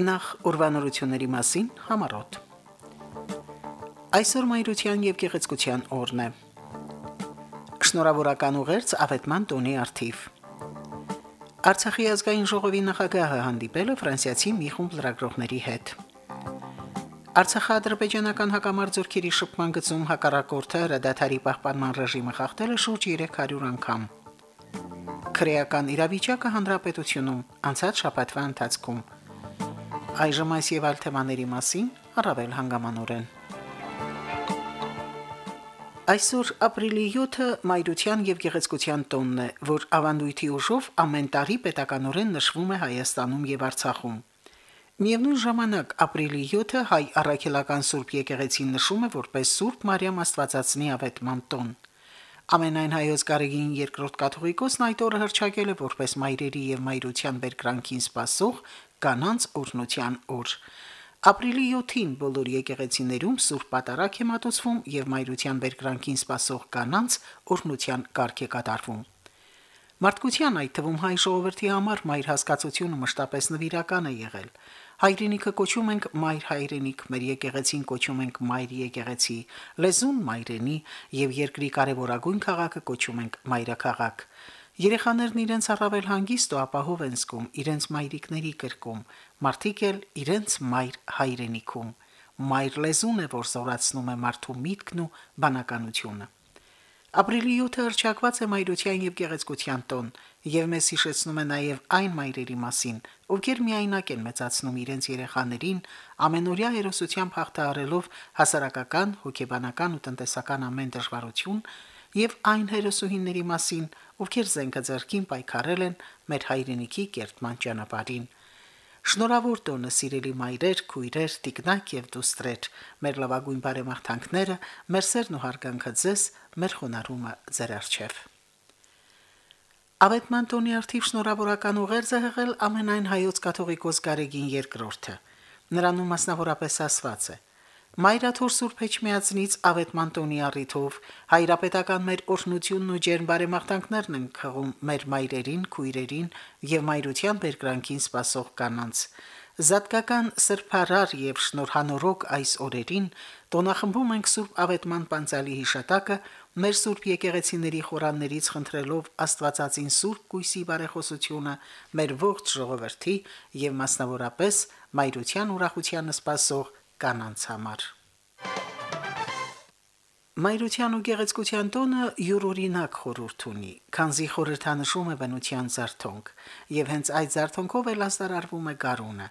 Նախ ուրվանորությունների մասին համարոտ։ Այսօր մայրության եւ գեղեցկության օրն է։ Շնորհավորական ուղերձ ավետման տոնի արթիվ։ Արցախի ազգային ժողովի նախագահը հանդիպել է ֆրանսիացի մի խումբ լրագրողների հետ։ Արցախա-ադրբեջանական հակամարտությունների շփման գծում հակառակորդը հրադադարի պահպանման ռեժիմը խախտել է շուրջ 300 անգամ։ Քրեական իրավիճակը հանրապետությունում անցած շաբաթվա ընթացքում Այժմ այս եւ այլ թեմաների մասին առավել հանգամանորեն։ Այսօր ապրիլի 7-ը Մայրության եւ Գեղեցկության տոնն է, որ ավանդույթի ուժով ամեն տարի պետականորեն նշվում է Հայաստանում եւ Արցախում։ Միևնույն ժամանակ ապրիլի 7-ը հայ առաքելական Սուրբ Եկեղեցին նշում է որպես Սուրբ Մարիամ Աստվածածնի ավետման տոն։ Ամենայն հայոց գարեգին երկրորդ կաթողիկոսն այդ օրը հրճակել է որպես մայրերի եւ մայրության բերկրանքին սпасող կանանց օրնության օր։ Ապրիլի 7-ին բոլոր եկեղեցիներում Սուրբ Պատարագ է մատուցվում եւ մայրության բերկրանքին սпасող կանանց օրնության կարգ է կատարվում։ Մարդկության այդ թվում հայ ժողովրդի համար մայր հասկացությունը մշտապես նվիրական է եղել։ Հայրենիքը կոչում ենք մայր հայրենիք, մեր եկեղեցին կոչում ենք մայր եկեղեցի, լեզուն մայրենի եւ երկրի կարեւորագույն քաղաքը կոչում ենք մայրաքաղաք։ Երեխաներն իրենց առավել հանգիստ ու ապահով են զգում իրենց մայրիկների կրկում, մարդիկ էլ իրենց մայր հայրենիքում։ Մայր լեզուն է, որ զորացնում է մարդու միտքն ու բանականությունը։ Ապրիլի 7-ը հրճակված է մայրության եւ գեղեցկության տոն, եւ մեզ հիշեցնում է նաեւ այն մայրերի մասին, ովքեր միայնակ են մեծացնում իրենց երեխաներին, ամենօրյա հերոսությամբ հաղթահարելով հասարակական, հոգեբանական ու տնտեսական ամեն դժվարություն, եւ այն հերոսուհիների մասին, ովքեր զենքը ձեռքին պայքարել են մեր հայրենիքի կերտման ճանապարհին։ Շնորհավոր տոնը սիրելի մայրեր, քույրեր, տիկնակ եւ դուստրեր, մեր լավագույն բարեմաղթանքները, մեր սերն ու հարգանքը ձեզ, մեր խոնարհումը ձեր արչեվ։ Ավետման տոնի արդիվ շնորհավորական ուղերձը հղել ամենայն հայոց կաթողիկոս Գարեգին II-ը։ Նրանում մասնավորապես ասված է. Մայրաթոր Սուրբ Էջմիածնից Ավետման տոնի առիթով հայրապետական մեր օրհնությունն ու ջերմ բարեմաղթանքներն են քղում մեր մայրերին, քույրերին եւ մայրության բերկրանքին սпасող կանանց։ Զատկական սրբարար եւ շնորհանորոգ այս օրերին տոնախմբում ենք Սուրբ Ավետման Պանծալի հիշատակը մեր Սուրբ եկեղեցիների խորաններից խնդրելով Աստվածածին Սուրբ Կույսի բարեխոսությունը մեր ողջ ժողովրդի եւ մասնավորապես մայրության ուրախությանը սпасող կանանց համար։ Մայրության ու գեղեցկության տոնը յուրօրինակ խորհուրդ ունի, քանզի խորհրդանշում է բնության զարթոնք, եւ հենց այդ զարթոնքով էլ աստարարվում է գարունը։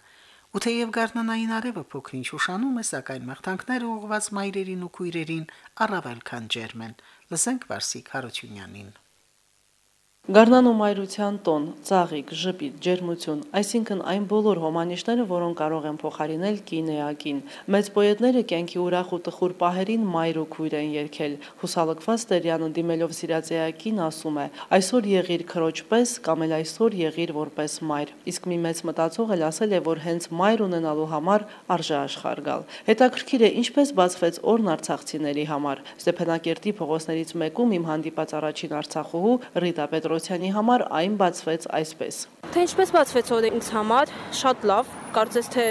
Ու թեև գարնանային արևը փոքրինչ ուշանում է, սակայն մաղթանքները ուղված մայրերին ու քույրերին առավել քան ջերմ են։ Լսենք Վարսիկ Հարությունյանին։ Գառնան ու մայրության տոն, ծաղիկ, ժպիտ, ջերմություն, այսինքն այն բոլոր հոմանիշները, որոնք կարող են փոխարինել կինեակին։ Մեծ պոետները կյանքի ուրախ ու տխուր պահերին մայր ու քույր են երկել։ Հուսալքված Տերյանը դիմելով սիրածեակին ասում է. «Այսօր եղիր քրոջ պես կամ էլ այսօր եղիր որպես մայր»։ Իսկ մի մեծ մտածող էլ ասել է, որ հենց մայր ունենալու համար արժե աշխարհ գալ։ Հետաքրքիր է ինչպես բացվեց օրն արցախցիների համար։ Ստեփանակերտի փողոցներից մեկում իմ հանդիպած առաջին արցախուհու Ռիտա Պետրոս Պետրոսյանի համար այն բացվեց այսպես։ Թե ինչպես բացվեց ինձ համար, շատ լավ, կարծես թե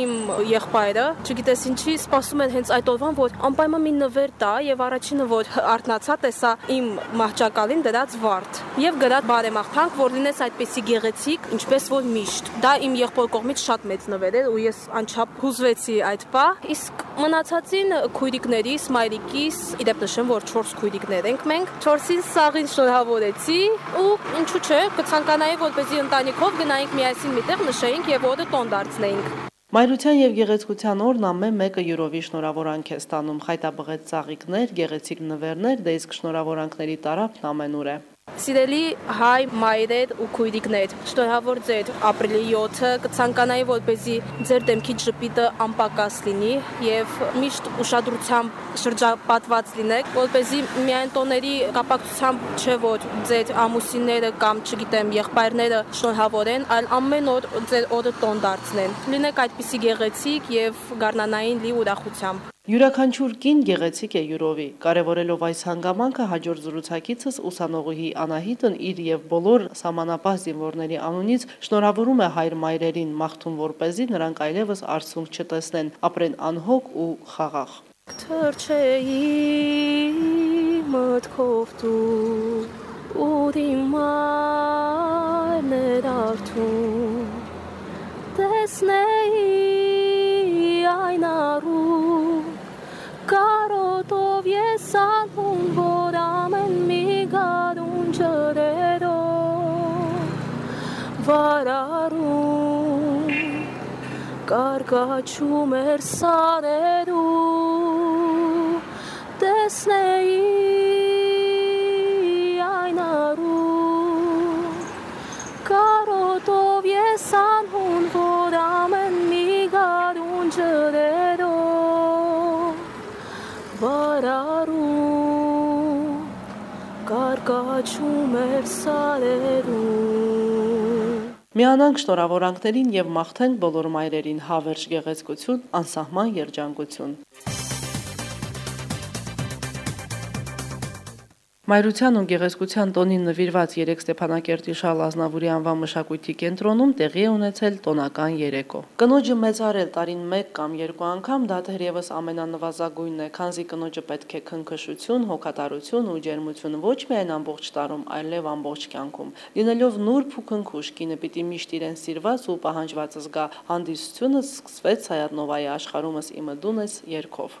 իմ եղբայրը, չգիտես ինչի, սպասում են հենց այդ օրվան, որ անպայման մի նվեր տա եւ առաջինը որ արտնացա տեսա իմ մահճակալին դրած վարդ եւ գրած բարեմաղթանք, որ լինես այդպեսի գեղեցիկ, ինչպես որ միշտ։ Դա իմ եղբոր կողմից շատ մեծ նվեր էր ու ես անչափ հուզվեցի այդ պա, իսկ մնացածին քույրիկներիս, մայրիկիս, իդեպ նշեմ, որ 4 քույրիկներ ենք մենք, 4-ին սաղին շնորհավորեցի ու ինչու՞ չէ, կցանկանայի, որպեսզի ընտանիքով գնայինք միասին միտեղ նշեինք եւ օրը տոն դարձնեինք։ Մայրության եւ գեղեցկության օրն ամեն մեկը յուրովի շնորհավորանք է ստանում, խայտաբղեց ծաղիկներ, գեղեցիկ նվերներ, դե իսկ շնորհավորանքների տարափն ամենուր է։ Սիրելի հայ մայրեր ու քույրիկներ, շնորհավոր ձեր ապրիլի 7-ը կցանկանայի որպեսզի ձեր դեմքից ժպիտը անպակաս լինի եւ միշտ ուշադրությամբ շրջապատված լինեք, որպեսզի միայն տոների կապակցությամբ չէ որ ձեր ամուսինները կամ չգիտեմ եղբայրները շնորհավոր են, այլ ամեն օր ձեր օրը տոն դարձնեն։ Լինեք այդպիսի գեղեցիկ եւ գառնանային լի ուրախությամբ։ Յուրաքանչյուր կին գեղեցիկ է յուրովի։ Կարևորելով այս հանգամանքը հաջորդ զրուցակիցս ուսանողուհի Անահիտն իր եւ բոլոր սահմանապահ զինվորների անունից շնորհավորում է հայր մայրերին մաղթում որպեսզի նրանք այլևս արցունք չտեսնեն, ապրեն անհոգ ու խաղաղ։ Թրջեի մտքով դու ու դիմայներ արթուն տեսնեի վարարում կարգաչում էր սարերու տեսնեի այն առու կարոտով ես անհուն որ ամեն մի գարուն ջրերով վարարում կարգաչում էր սարերու Միանանք շնորհավորանքներին եւ մաղթենք բոլոր մայրերին հավերժ գեղեցկություն, անսահման երջանկություն։ Մայրության ու գեղեցկության տոնին նվիրված 3 Ստեփանակերտի Շալ Ազնավուրի անվան մշակույթի կենտրոնում տեղի է ունեցել տոնական երեկո։ Կնոջը մեծարել տարին 1 կամ 2 անգամ դա թերևս ամենանվազագույնն է, քանզի կնոջը պետք է քնքշություն, հոգատարություն ու ջերմություն ոչ միայն ամբողջ տարում, այլև ամբողջ կյանքում։ Լինելով նուրբ ու քնքուշ, կինը պիտի միշտ իրեն սիրված ու պահանջված զգա։ Հանդիսությունը սկսվեց Հայատնովայի աշխարհումս իմը դունես երկով։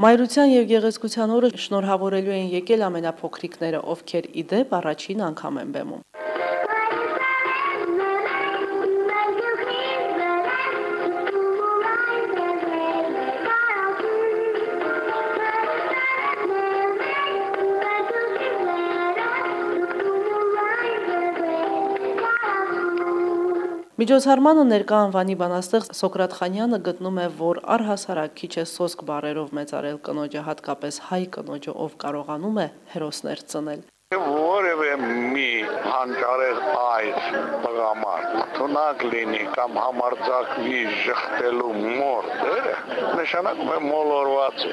Մայրության եւ գեղեցկության օրը շնորհավորելու են եկել ամենափոքրիկները, ովքեր իդեպ առաջին անգամ են բեմում։ Միջոցառմանը ներկա անվանի բանաստեղծ Սոկրատ Խանյանը գտնում է, որ առհասարակ քիչ է սոսկ բարերով մեծարել կնոջը, հատկապես հայ կնոջը, ով կարողանում է հերոսներ ծնել։ որևէ մի հանճարեղ այր տղամարդ թունակ լինի կամ համարձակվի շղթելու մորտերը նշանակում է մոլորված է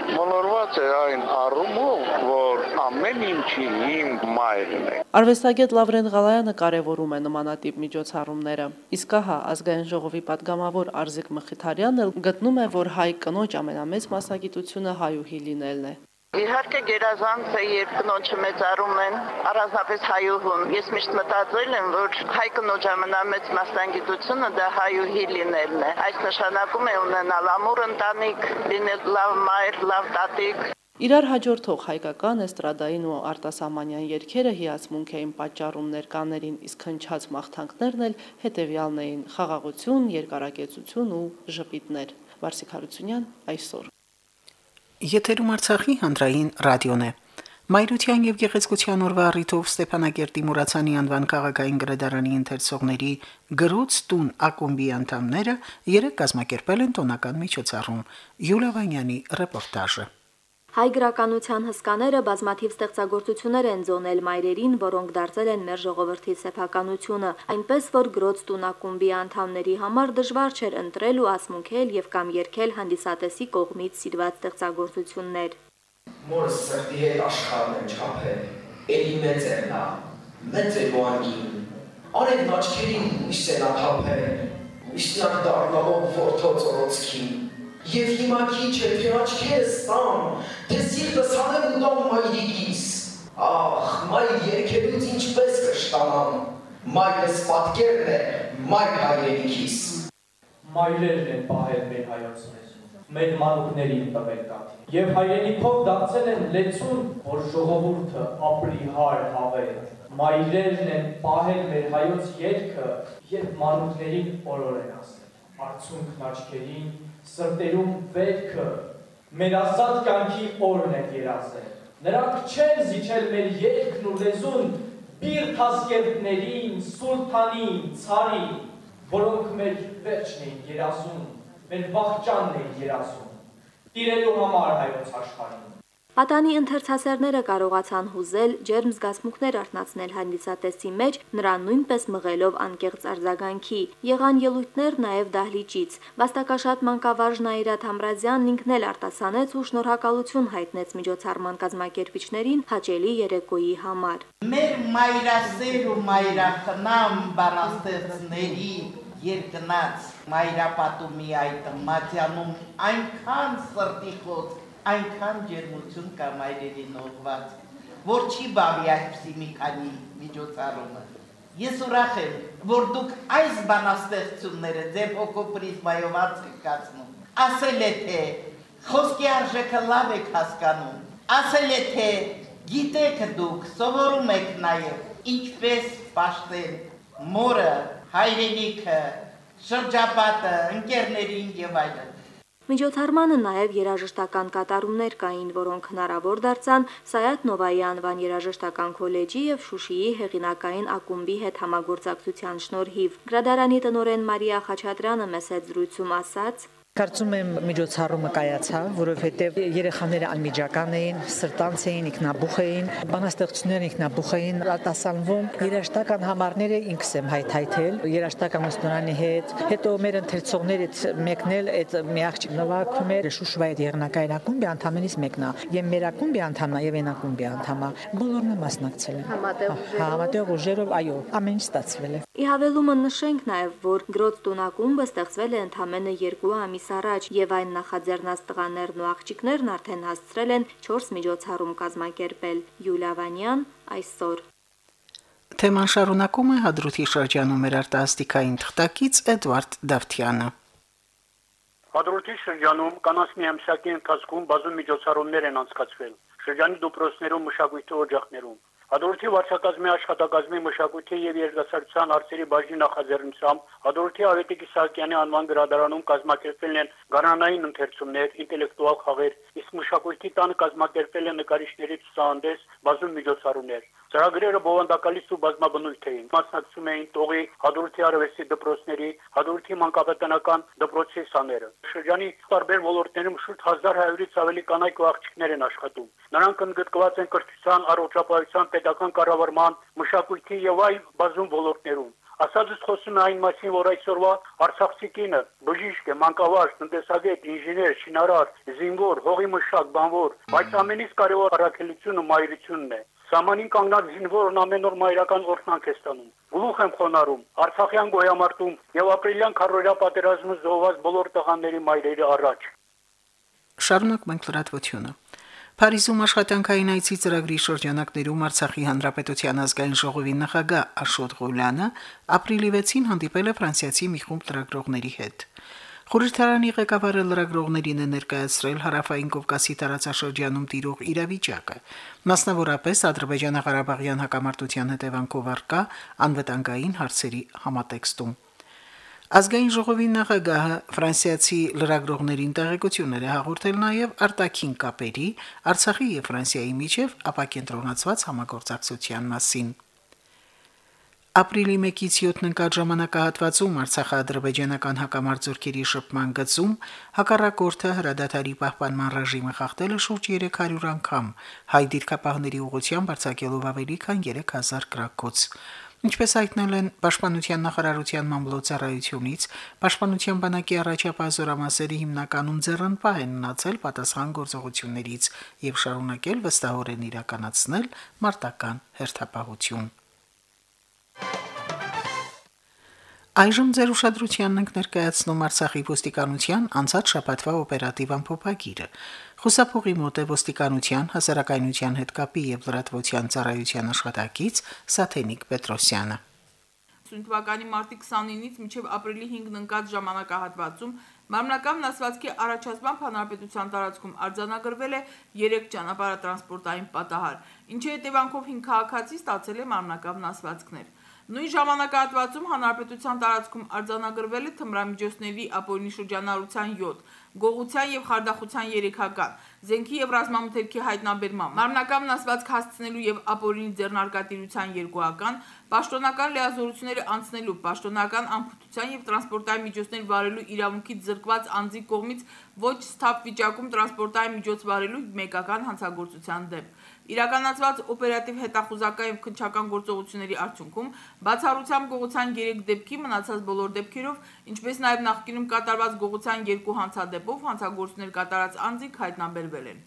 ստեղծված է այն առումով, որ ամեն ինչի հիմք մայրն է։ Արվեստագետ Լավրեն Ղալայանը կարևորում է նմանատիպ միջոցառումները։ Իսկ հա ազգային ժողովի падգամավոր Արզիկ Մխիթարյանն էլ գտնում է, որ հայ կնոջ ամենամեծ մասնագիտությունը հայուհի լինելն է։ Իհարկե գերազանց է, երբ կնոջը մեծարում են, առանձնապես հայուհուն։ Ես միշտ մտածել եմ, որ հայ կնոջ ամենամեծ մասնագիտությունը դա հայուհի լինելն է։ Այս նշանակում է ունենալ ամուր ընտանիք, լինել լավ մայր, լավ տատիկ, Իրար հաջորդող հայկական էստրադային ու արտասահմանյան երգերը հիացմունք էին պատճառում ներկաներին, իսկ հնչած մաղթանքներն էլ հետևյալն էին՝ խաղաղություն, երկարակեցություն ու ժպիտներ։ Վարսիկ Հարությունյան այսօր Եթերում Արցախի հանրային ռադիոն է։ Մայրության եւ գեղեցկության օրվա առիթով Ստեփանագերտի Մուրացանի անվան քաղաքային գրադարանի ընթերցողների գրոց տուն ակումբի անդամները երեք կազմակերպել են տոնական միջոցառում։ Յուլիա Վանյանի ռեպորտաժը։ Հայ գրականության հսկաները բազմաթիվ ստեղծագործություններ են ձոնել մայրերին, որոնք դարձել են մեր ժողովրդի սեփականությունը, այնպես որ գրոց տունակումբի անդամների համար դժվար չէր ընտրել ու ասմունքել եւ կամ երկել հանդիսատեսի կողմից սիրված ստեղծագործություններ։ Մորս սրտի հետ աշխարհն եմ չափել, էլի մեծ է նա, մեծ է գոանգին, արեն աչքերին միշտ է նա թափել, միշտյակ դառնալով որդոց օրոցքին, Եվ հիմա քիչ է թե աչքերս տամ, թե սիրտս հանեմ ու տամ մայրիկիս։ Ախ, մայր երկելուց ինչպես կշտանամ, մայրս պատկերն է, մայր հայրենիքիս։ Մայրերն են պահել մեր լեզուն, մեր մանուկներին տվել կաթի։ Եվ հայրենիքով դարձել են լեցուն, որ ժողովուրդը ապրի հար հավեր։ Մայրերն են պահել մեր հայոց երգը, երբ մանուկներին օրոր են ասել։ Արցունքն աչքերին, սրտերում վերքը, մեր ազատ կյանքի օրն է երազել։ Նրանք չեն զիջել մեր երկն ու լեզուն բիրտ հասկերտներին, սուլթանին, ցարին, որոնք մեր վերջն էին երազում, մեր վաղճանն էին երազում։ Տիրելու համար հայոց աշխարհին։ Պատանի ընթերցասերները կարողացան հուզել ջերմ զգացմունքներ արտնացնել հանդիսատեսի մեջ, նրան նույնպես մղելով անկեղծ արձագանքի։ Եղան ելույթներ նաև դահլիճից։ Վաստակաշատ մանկավարժ Նաիրատ Համրազյանն ինքն էլ արտասանեց ու շնորհակալություն հայտնեց միջոցառման կազմակերպիչներին հաճելի երեկոյի համար։ Մեր մայրասեր ու մայրախնամ բանաստեղծների երկնած մայրապատումի այդ մատյանում այնքան սրտի խոսք այնքան ջերմություն կա մայրերին ուղված, որ չի բավի այդպիսի մի քանի միջոցառումը։ Ես ուրախ եմ, որ դուք այս բանաստեղծությունները ձեր հոգու պրիզմայով ացկացնում։ Ասել է թե խոսքի արժեքը լավ եք հասկանում։ Ասել է թե գիտեք դուք, սովորում եք նաև ինչպես պաշտել մորը, հայրենիքը, շրջապատը, ընկերներին եւ այլն։ Միջոցառմանը նաև երաժշտական կատարումներ կային, որոնք հնարավոր դարձան Սայաթ Նովայի անվան երաժշտական քոլեջի եւ Շուշիի հեղինակային ակումբի հետ համագործակցության շնորհիվ։ Գրադարանի տնօրեն Մարիա Խաչատրյանը մեծ զրույցում ասաց. Կարծում եմ միջոցառումը կայացավ, որովհետև երեխաները անմիջական էին, սրտանց էին, ինքնաբուխ էին, բանաստեղծությունները ինքնաբուխ էին, արտասանվում երաշտական համարները ինքս եմ հայթայթել երաշտական ուսումնարանի հետ։ Հետո մեր ընթերցողներից մեկն էլ այդ մի աղջիկ նվագում էր Շուշվայի եղնակային ակումբի անդամներից մեկն է։ Եվ մեր ակումբի անդամն է եւ այն ակումբի անդամը։ Բոլորն մասնակցել են։ ուժերով։ Համատեղ ուժերով, այո, ամեն ինչ ստացվել է։ Ի հավելումը նշենք նաև, որ Գրոց տունակումբը ստեղծվել է ընդամենը 2 ամիս առաջ եւ այն նախաձեռնած տղաներն ու աղջիկներն արդեն հասցրել են 4 միջոցառում կազմակերպել։ Յուլիա Վանյան այսօր Թեման շարունակում է հադրութի շրջանում մեր արտասթիկային թղթակից Էդվարդ Դավթյանը։ Հադրութի շրջանում կանաչ մի ամսակի ընթացքում բազում միջոցառումներ են անցկացվել։ Շրջանի դպրոցներում, մշակույթի օջախներում Հադրութի վարչակազմի աշխատակազմի մշակույթի եւ երիտասարդության հարցերի բաժնի նախաձեռնությամբ Հադրութի Ավետիք Իսահակյանի անվան գրադարանում կազմակերպվել են գարանային ընթերցումներ, ինտելեկտուալ խաղեր, իսկ մշակույթի տանը կազմակերպել են նկարիչների ցուցահանդես, բազում միջոցառումներ։ Ծրագրերը բովանդակալից ու բազմաբնույթ էին։ Մասնակցում էին Տողի, Հադրութի արվեստի դպրոցների, Հադրութի մանկապետանական դպրոցի սաները։ Շրջանի տարբեր ոլորտներում շուրջ 1100-ից ավելի կանայք ու աղջիկներ են աշխատում։ Նրանք ընդգրկված են կրթության, առողջապահության, պետական կառավարման, մշակույթի եւ այլ բազում ոլորտներում։ Ասածս խոսում է այն մասին, որ այսօրվա Արցախցի կինը բժիշկ է, մանկավարժ, տնտեսագետ, ինժեներ, շինարար, զինվոր, հողի մշակ, բանվոր, բայց ամենից կարևոր առաքելությունը մայրությունն է։ Սամանին կանգնած զինվորն ամեն օր մայրական օրհնանք է ստանում։ Գլուխ եմ խոնարհում Արցախյան գոյամարտում եւ ապրիլյան քարորյա պատերազմը զոհված բոլոր տղաների մայրերի առաջ։ Շարունակ մենք լրատվությունը։ Փարիզում աշխատանքային այցի ծրագրի շրջանակներում Արցախի Հանրապետության ազգային ժողովի նախագահ Աշոտ Ղուլյանը ապրիլի 6-ին հանդիպել է ֆրանսիացի մի խումբ լրագրողների հետ։ Խորհրդարանի ղեկավարը լրագրողներին է ներկայացրել հարավային Կովկասի տարածաշրջանում տիրող իրավիճակը, մասնավորապես Ադրբեջանա-Ղարաբաղյան հակամարտության հետևանքով արկա անվտանգային հարցերի համատեքստում։ Ազգային ժողովի նախագահը ֆրանսիացի լրագրողներին տեղեկություններ է հաղորդել նաև արտաքին կապերի Արցախի եւ Ֆրանսիայի միջև ապակենտրոնացված համագործակցության մասին։ Ապրիլի 1-ից 7-ն ընկած ժամանակահատվածում Արցախա-ադրբեջանական հակամարտությունների շփման գծում հակառակորդը հրադադարի պահպանման ռեժիմը խախտել է շուրջ 300 անգամ, հայ դիրքապահների ուղղությամբ արձակելով ավելի քան 3000 գրակոց։ Ինչպես հայտնել են Պաշտպանության նախարարության մամլոյցարայությունից, Պաշտպանության բանակի առաջապահ զորամասերի հիմնականում ձեռնպահ են մնացել պատասխան գործողություններից եւ շարունակել վստահորեն իրականացնել մարտական հերթապահություն։ Այժմ ձեր ուշադրությանն ենք ներկայացնում Արցախի ոստիկանության անցած շաբաթվա օպերատիվ ամփոփագիրը։ Խուսափողի մոտ է ոստիկանության հասարակայնության հետ կապի եւ լրատվության ծառայության աշխատակից Սաթենիկ Պետրոսյանը։ Սույն մարտի 29-ից մինչև ապրիլի 5-ն ընկած ժամանակահատվածում Մարմնական վնասվածքի առաջացման հանրապետության տարածքում արձանագրվել է 3 ճանապարհատրանսպորտային պատահար, ինչի հետևանքով 5 քաղաքացի ստացել է մարմնական վնասվածքներ։ Նույն ժամանակահատվածում հանրապետության տարածքում արձանագրվել է թմրամիջոցների ապօրինի շրջանառության 7, գողության եւ խարդախության 3-ական, զենքի եւ ռազմամթերքի հայտնաբերման, մարմնական վնասվածք հասցնելու եւ ապօրինի ձեռնարկատիրության 2-ական, պաշտոնական լիազորությունները անցնելու, պաշտոնական անփութության եւ տրանսպորտային միջոցներ վարելու իրավունքից զրկված անձի կողմից ոչ սթափ վիճակում տրանսպորտային միջոց վարելու մեկական հանցագործության դեմ։ Իրականացված օպերատիվ հետախուզական եւ քնչական գործողությունների արդյունքում բացառությամբ գողության 3 դեպքի մնացած բոլոր դեպքերով, ինչպես նաեւ նախկինում կատարված գողության 2 հանցադեպով հանցագործներ կատարած անձիկ հայտնաբերվել են։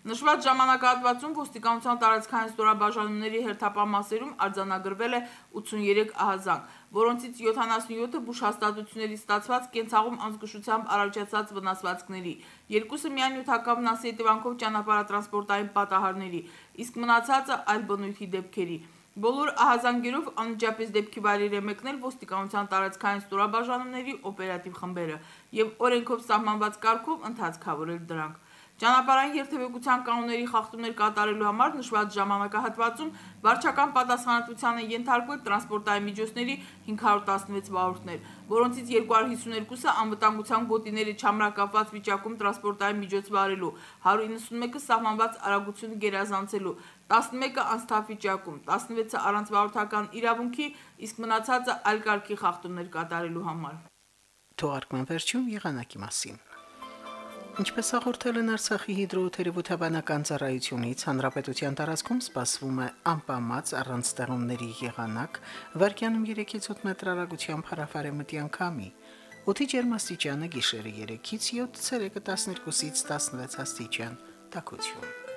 Նշված ժամանակահատվածում ոստիկանության տարածքային ստորաբաժանումների հերթապահ մասերում արձանագրվել է 83 ահազանգ, որոնցից 77-ը բուժ հաստատություններից ստացված կենցաղում անզգուշությամբ առաջացած վնասվածքների, երկուսը միայն նյութական վնասի հետևանքով ճանապարհատրանսպորտային պատահարների, իսկ մնացածը այլ բնույթի դեպքերի։ Բոլոր ահազանգերով անմիջապես դեպքի վայրեր է մեկնել ոստիկանության տարածքային ստորաբաժանումների օպերատիվ խմբերը եւ օրենքով սահմանված կարգով ընթացքավորել դրանք։ Ճանապարհային երթևեկության կանոնների խախտումներ կատարելու համար նշված ժամանակահատվածում վարչական պատասխանատվության են ենթարկվել տրանսպորտային միջոցների 516 վարորդներ, որոնցից 252-ը անվտանգության գոտիների չամրակապված վիճակում տրանսպորտային միջոց վարելու, 191-ը սահմանված արագությունը գերազանցելու, 11-ը անսթափ վիճակում, 16-ը առանց վարորդական իրավունքի, իսկ մնացածը այլ կարգի խախտումներ կատարելու համար։ Թողարկման վերջում եղանակի մասին։ Ինչպես հաղորդել են Արցախի հիդրոթերապևտաբանական ծառայությունից, հանրապետության տարածքում սպասվում է անպամած առանց ստեղումների եղանակ, վարկյանում 3-ից 8 մետր հեռագությամբ հարավարեմտյան քամի։ Օդի ջերմաստիճանը գիշերը 3-ից 7, ցերեկը 12-ից 16 աստիճան։ Տակություն։